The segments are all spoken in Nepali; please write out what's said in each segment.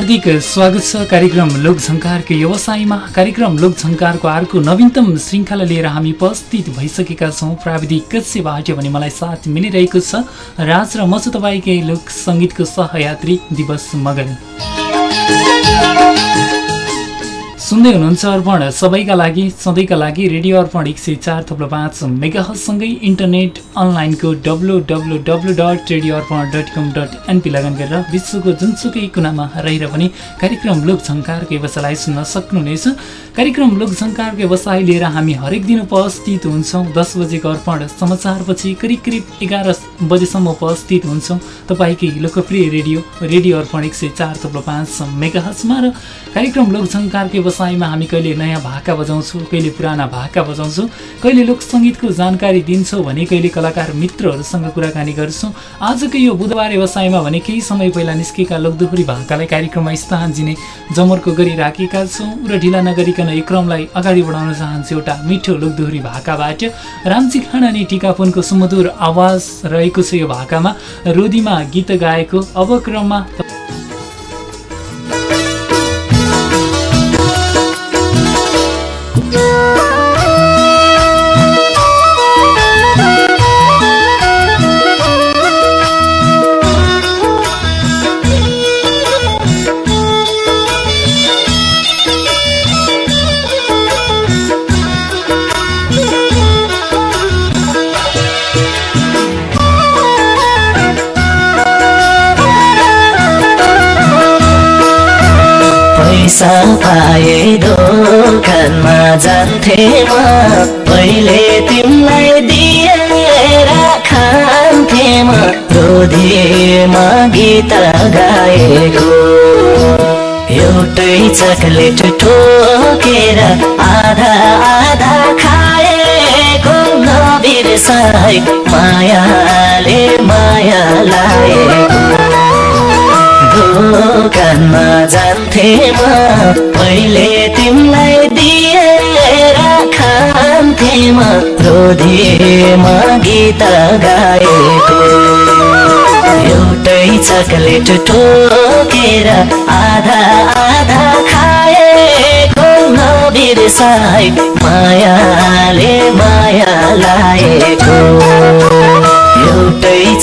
हार्दिक स्वागत छ कार्यक्रम लोकझङ्कारको व्यवसायमा। कार्यक्रम लोकझङ्कारको अर्को नवीनतम श्रृङ्खला लिएर हामी उपस्थित भइसकेका छौँ। प्राविधिक कक्षबाट भने मलाई साथ मिलिरहेको छ। राज र म छु तपाईँकै लोक सङ्गीतको सहयात्री दिवस मगन। सुन्दै हुनुहुन्छ अर्पण। सबैका लागि सधैँका लागि रेडियो अर्पण एक सय चार थप्लो पाँच मेगासँगै इन्टरनेट अनलाइनको W W W dot radio Arpan dot com dot NP logon गरेर विश्वको जुनसुकै कुनामा रहेर पनि कार्यक्रम लोकझङ्कारको व्यवसायलाई सुन्न सक्नुहुनेछ। कार्यक्रम लोकझङ्कारको व्यवसाय लिएर हामी हरेक दिन उपस्थित हुन्छौँ। दस बजेको अर्पण समाचारपछि करिब करिब एघार बजेसम्म उपस्थित हुन्छौँ। तपाईँकै लोकप्रिय रेडियो रेडियो अर्पण एक सय चार थप्लो पाँच मेगाहजमा र कार्यक्रम लोकझङ्कारको व्यवसाय व्यवसायमा हामी कहिले नयाँ भाका बजाउँछौँ कहिले पुराना भाका बजाउँछौँ कहिले लोकसङ्गीतको जानकारी दिन्छौँ भने कहिले कलाकार मित्रहरूसँग कुराकानी गर्छौँ। आजको यो बुधबार व्यवसायमा भने केही समय पहिला निस्केका लोकदोहोरी भाकालाई कार्यक्रममा स्थान दिने जमर्को गरिराखेका छौँ र ढिला नगरिकन यो क्रमलाई अगाडि बढाउन चाहन्छु एउटा मिठो लोकदोहोरी भाकाबाट। रामजी खान अनि टिकापुनको सुमधुर आवाज रहेको छ यो भाकामा। रोदीमा गीत गाएको अब क्रममा पाए दोकानमा जान्थे म पहिले तिमीलाई दिएर खान्थे म रोधीमा गीत गाएको। एउटै चकलेट ठोकेर आधा आधा खाएको। नबिर्साई मायाले माया लाएको दोकानमा जान्थे म पहिले तिमीलाई दिएर खान्थे म गीत गाएको। एउटै चकलेट ठोकेर आधा आधा खाएको। नबिर्साई मायाले माया लाएको।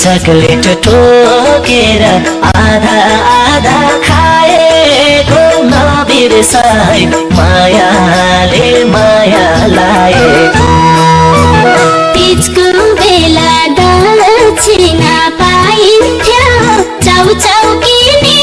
चकलेट ठोकेर आधा आधा खाएको नबिर्साई मायाले माया लाएको तिजको बेला दक्षिणा पाइन्थ्यो। किनी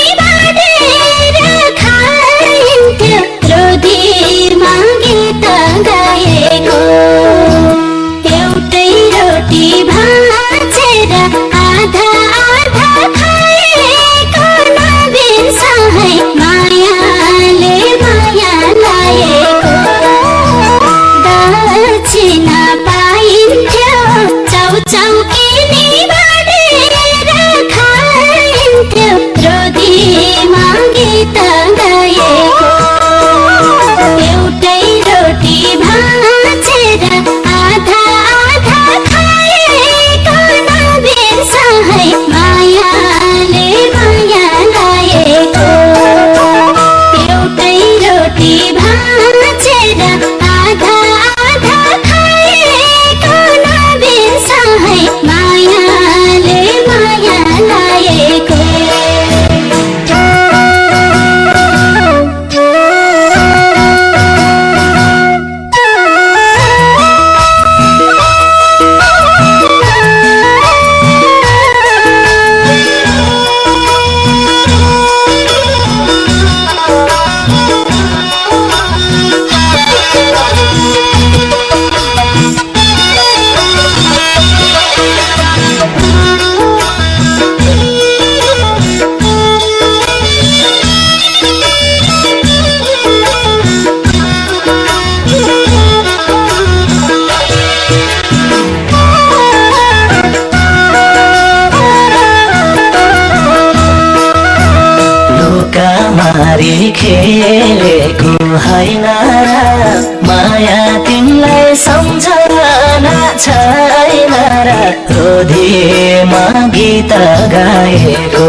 गीत गाएको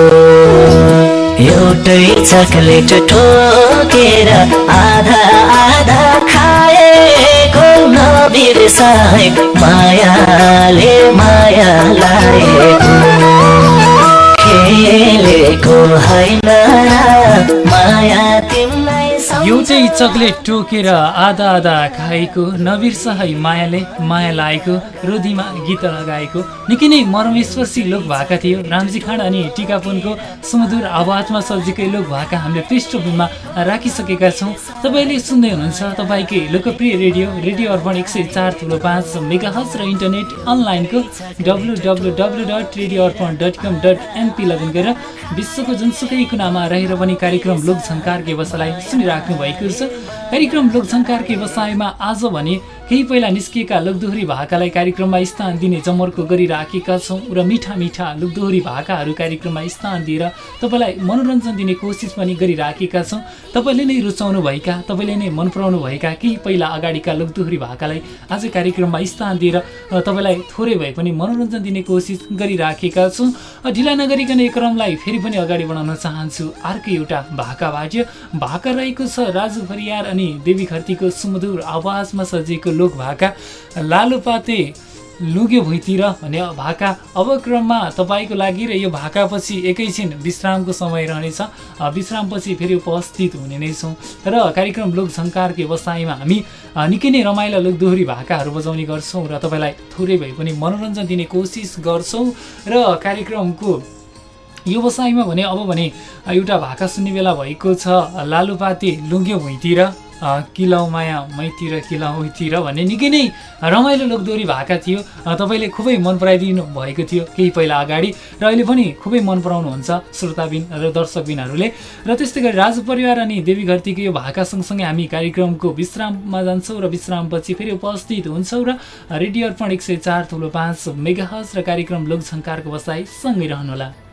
एउटै चकलेट ठोकेर आधा आधा खाएको नबिर्साए मायाले माया लाएको खेलेको होइन माया एउटै चक्लेट टोकेर आधा आधा खाएको नबिर्सहै मायाले माया लागेको रोदीमा गीत लगाएको। निकै नै मर्मेश्वसी लोक भाका थियो। रामजी खाँड अनि टिकापुनको सुमधुर आवाजमा सजिकै लोक भाका हामीले पृष्ठभूमिमा राखिसकेका छौँ। तपाईँले सुन्दै हुनुहुन्छ तपाईँकै लोकप्रिय रेडियो रेडियो अर्पण एक सय चार ठुलो पाँच मेगाहज र इन्टरनेट अनलाइनको W W W dot radio Arpan dot com dot NP login गरेर विश्वको जुनसुकै कुनामा रहेर पनि कार्यक्रम लोकझङ्कार व्यवसायलाई सुनिराख्नु भएको छ। कार्यक्रम लोकझङ्कारकै व्यवसायमा आज भने केही पहिला निस्किएका लोकदोहोरी भाकालाई कार्यक्रममा स्थान दिने जमर्को गरिराखेका छौँ र मिठा मिठा लोकदोहोरी भाकाहरू कार्यक्रममा स्थान दिएर तपाईँलाई मनोरञ्जन दिने कोसिस पनि गरिराखेका छौँ। तपाईँले नै रुचाउनु भएका तपाईँले नै मन पराउनु भएका केही पहिला अगाडिका लोकदोहोरी भाकालाई आज कार्यक्रममा स्थान दिएर तपाईँलाई थोरै भए पनि मनोरञ्जन दिने कोसिस गरिराखेका छौँ। ढिला नगरिकन यो क्रमलाई फेरि पनि अगाडि बढाउन चाहन्छु। अर्को एउटा भाका भाज्य भाका रहेको छ राजु परियार अनि देवी खर्तीको सुमधुर आवाजमा सजिएको लोक भाका लालुपाते लुग्यो भुइँतिर भन्ने भाका अब क्रममा तपाईँको लागि र यो भाकापछि एकैछिन विश्रामको समय रहनेछ। विश्रामपछि फेरि उपस्थित हुने नै छौँ। र कार्यक्रम लोकझङ्कारको व्यवसायमा हामी निकै नै रमाइलो लोकदोहोरी भाकाहरू बजाउने गर्छौँ र तपाईँलाई थोरै भए पनि मनोरञ्जन दिने कोसिस गर्छौँ। र कार्यक्रमको व्यवसायमा भने अब भने एउटा भाका सुन्ने बेला भएको छ। लालुपाते लुङ्ग्यो भुइँतिर। किलाउ माया मैतिर किलाउ उतिर भन्ने निकै नै रमाइलो लोकदोरी भाका थियो। तपाईँले खुबै मन पराइदिनु भएको थियो केही पहिला अगाडि र अहिले पनि खुबै मन पराउनुहुन्छ श्रोताबिन र दर्शकबिनहरूले। र त्यस्तै गरी राजु परिवार अनि देवी घरतीको यो भाका सँगसँगै हामी कार्यक्रमको विश्राममा जान्छौँ र विश्रामपछि फेरि उपस्थित हुन्छौँ र रेडियो अर्पण एक सय चार थुलो पाँच मेगाहज र कार्यक्रम लोकझङ्कारको बसाइ सँगै रहनुहोला।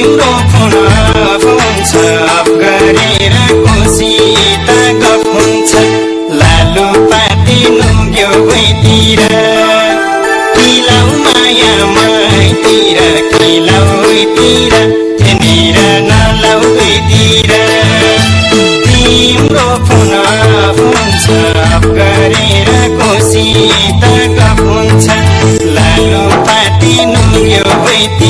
तिम्रो फुलाउँछ गरेर गफ हुन्छ लालु पाती नुग्यो भुइँतिर किलाउ माया माइतिर किलाउतिर त्यहाँनिर नलाउ भुइँतिर तिम्रो फुन हुन्छ गरेर गफ हुन्छ लालु पाती नुग्यो भुइँतिर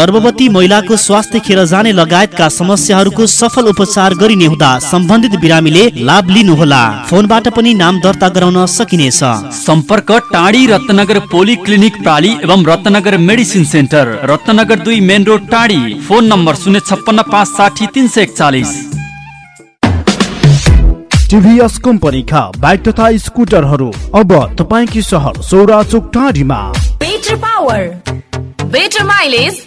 गर्भवती महिलाको स्वास्थ्य खेर जाने लगायतका समस्याहरूको सफल उपचार गरिने हुँदा सम्बन्धित बिरामीले लाभ लिनुहोला। फोनबाट पनि नाम दर्ता गराउन सकिनेछ। सम्पर्क टाढी रत्नगर पोली क्लिनिक प्राली एवं रत्नगर मेडिसिन सेन्टर रत्नगर दुई मेन रोड टाढी फोन नम्बर शून्य छप्पन्न पाँच साठी तिन सय एकचालिस। टिभीएस कम्पनीका बाइक तथा स्कुटरहरू अब तपाईँकी सहर सौरा चोक टाढीमा better power better mileage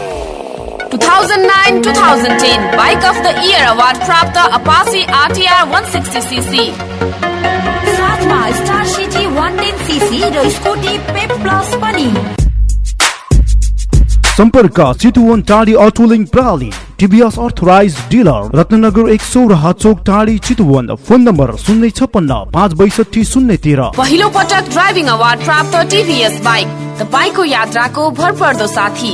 2009-2010 bike of the year award प्राप्त अपासी आरटिआर 160 सीसी साथमा स्टार सिटी 110 सीसी र स्कुटी पेप प्लस पनि। सम्पर्क चितुवन टाढी अटोलिङ प्रणाली टिभीएस अर्थराइज डिलर रत्नगर एक सौराहा चोक टाढी चितुवन फोन नम्बर शून्य छप्पन्न पाँच बैसठी शून्य तेह्र। पहिलो पटक ड्राइभिङ अवार्ड प्राप्त टिभीएस बाइक तपाईँको यात्राको भरपर्दो साथी।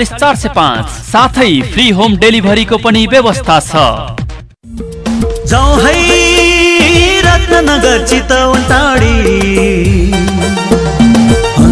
चार सय पाँच। साथै फ्री होम डेलिभरीको पनि व्यवस्था छ। रत्नगर चितवन टाढी।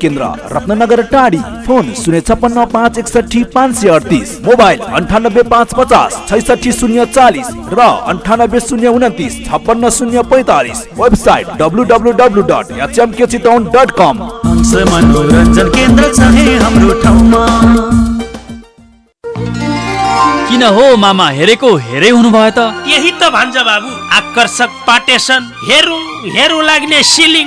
केन्द्र रत्नगर टाढी। फोन शून्य छप्पन्न पाँच एकसठी पाँच सय अडतिस। मोबाइल अन्ठानब्बे पाँच पचास छैसठी शून्य चालिस र अन्ठानब्बे शून्य उन्तिस छप्पन्न शून्य पैँतालिस। Website W W W dot HMK Chitwan dot com. Hans मनोरञ्जन केन्द्र छ है हाम्रो ठाउँमा। किन हो मामा हेरेको हेरै हुनुभयो त? यही त भन्छ बाबु। आकर्षक पाटेसन। हेरौँ हेरौँ लाग्ने सिलिङ।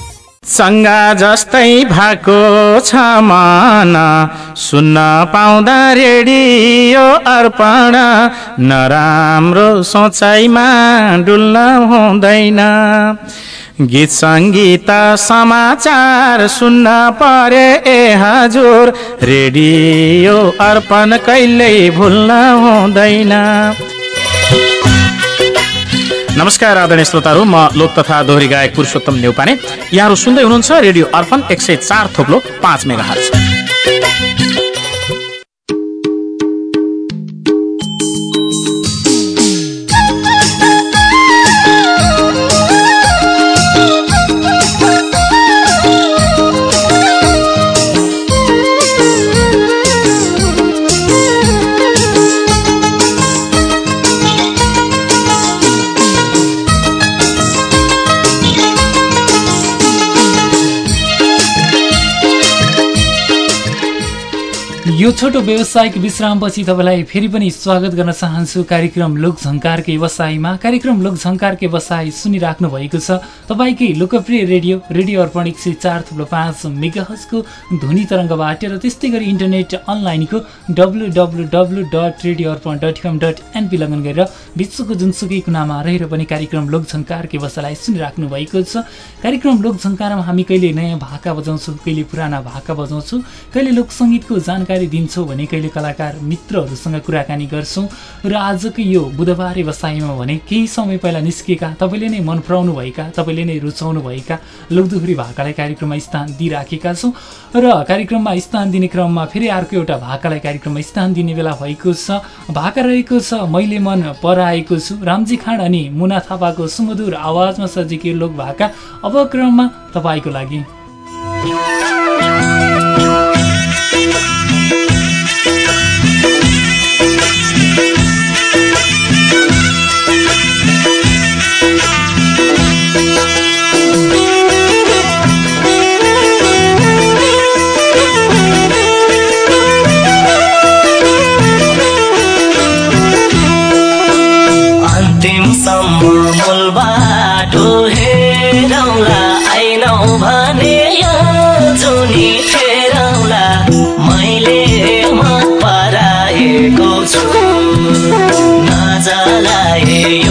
सङ्गा जस्तै भएको छ मन। सुन्न पाउँदा रेडियो अर्पण। नराम्रो सोचाइमा डुल्न हुँदैन। गीत सङ्गीत समाचार सुन्न परे ए हजुर। रेडियो अर्पण कहिल्यै भुल्न हुँदैन। नमस्कार आदरणीय श्रोताहरू। म लोक तथा दोहोरी गायक पुरुषोत्तम नेउपाने। यहाँहरू सुन्दै हुनुहुन्छ रेडियो अर्पण एक सय चार थोप्लो पाँच मेगा हर्ज यो छोटो व्यावसायिक विश्रामपछि तपाईँलाई फेरि पनि स्वागत गर्न चाहन्छु। कार्यक्रम लोकझङ्कारकै व्यवसायमा कार्यक्रम लोकझङ्कारकै व्यवसाय सुनिराख्नु भएको छ। तपाईँकै लोकप्रिय रेडियो रेडियो अर्पण एक सय चार थुप्रो पाँच मेगाहजको ध्वनि तरङ्गबाट र त्यस्तै गरी इन्टरनेट अनलाइनको W W W dot radio Arpan dot com dot NP logon गरेर विश्वको जुनसुकै कुनामा रहेर पनि कार्यक्रम लोकझङ्कारकै व्यवसायलाई सुनिराख्नु भएको छ। कार्यक्रम लोकझङ्कारमा हामी कहिले नयाँ भाका बजाउँछौँ कहिले पुराना भाका बजाउँछौँ कहिले लोकसङ्गीतको जानकारी दिन्छौँ भने कहिले कलाकार मित्रहरूसँग कुराकानी गर्छौँ र आजको यो बुधबार व्यवसायमा भने केही समय पहिला निस्किएका तपाईँले नै मन पराउनु भएका तपाईँले नै रुचाउनु भएका लोकदोहोरी भाकालाई कार्यक्रममा स्थान दिइराखेका छौँ र कार्यक्रममा स्थान दिने क्रममा फेरि अर्को एउटा भाकालाई कार्यक्रममा स्थान दिने बेला भएको छ। भाका रहेको छ मैले मन पराएको छु। रामजी खाँड अनि मुना थापाको सुमधुर आवाजमा सजिएको लोक भाका अब क्रममा तपाईँको लागि। नजलाए यो मोटो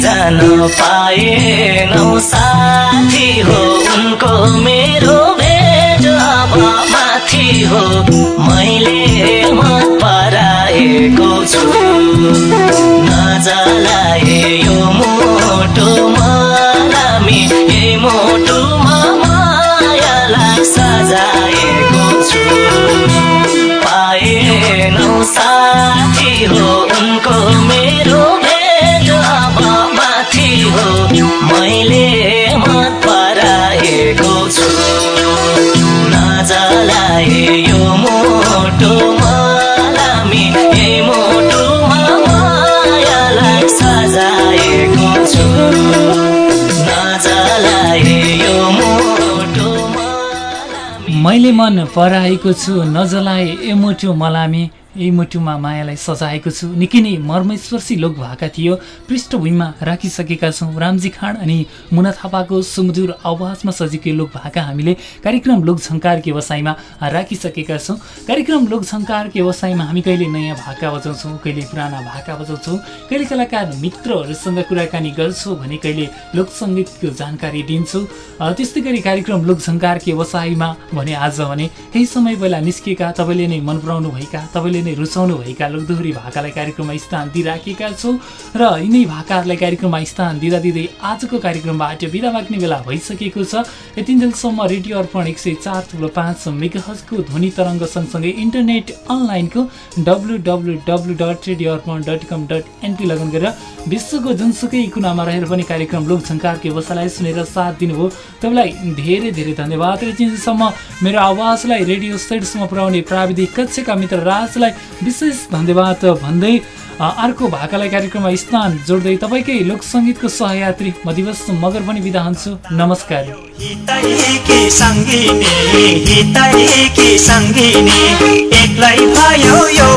जान पाएनौ साथी हो उनको मेरो भेट अब माथि हो। मैले मत पराएको छु। नजलाए यो मोटो मलामी यही मोटोमा मैले मन पराएको छु नजलाए ए मुटु मलामी। यही मुटुमा मायालाई सजाएको छु। निकै नै मर्मेश्वर्सी लोक भएका थियो। पृष्ठभूमिमा राखिसकेका छौँ रामजी खाँड अनि मुना थापाको सुमधुर आवाजमा सजिएको लोक भाका हामीले कार्यक्रम लोकझङ्कारको व्यवसायमा राखिसकेका छौँ। कार्यक्रम लोकझङ्कारको व्यवसायमा हामी कहिले नयाँ भाका बजाउँछौँ कहिले पुराना भाका बजाउँछौँ कहिले कलाकार मित्रहरूसँग कुराकानी गर्छौँ भने कहिले लोकसङ्गीतको जानकारी दिन्छौँ। त्यस्तै गरी कार्यक्रम लोकझङ्कारको व्यवसायमा भने आज भने केही समय पहिला निस्किएका तपाईँले नै मन पराउनु भएका तपाईँले नै रुचाउनु भएका लोकदोहोरी भाकालाई कार्यक्रममा स्थान दिइराखेका छौँ र यिनै भाकाहरूलाई कार्यक्रममा स्थान दिँदा दिँदै आजको कार्यक्रमबाट बिदा माग्ने बेला भइसकेको छ। यतिन्जेलसम्म रेडियो अर्पण एक सय चार थुप्रो पाँच मेगाहजको ध्वनि तरङ्ग सँगसँगै इन्टरनेट अनलाइनको W W W dot radio Arpan dot com dot NP logon गरेर विश्वको जुनसुकै कुनामा रहेर पनि कार्यक्रम लोकझङ्कारको व्यवसायलाई सुनेर साथ दिनुभयो। तपाईँलाई धेरै धेरै धन्यवाद। र मेरो आवाजलाई रेडियो सेटसम्म पुर्याउने प्राविधिक कक्षका मित्र राजलाई विशेष धन्यवाद भन्दै अर्को भाकालाई कार्यक्रममा स्थान जोड्दै तपाईँकै लोकसङ्गीतको सहयात्री म दिवस मगर पनि बिदा हुन्छु। नमस्कार। एक्लै भयो यो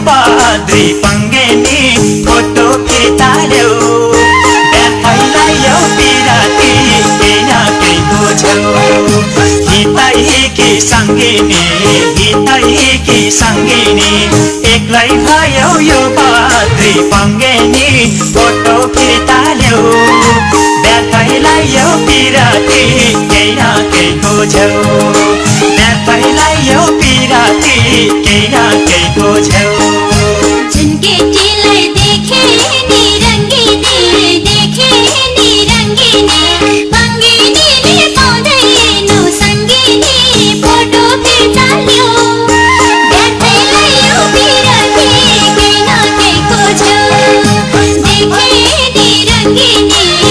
एक्लै भयो यो बद्री पङ्गेनी फोटो खिताल्यो व्यथैलाई यो पिराती केही न केहीको छेउ व्यथैलाई यो पिराती केही न केहीको छेउ 送给你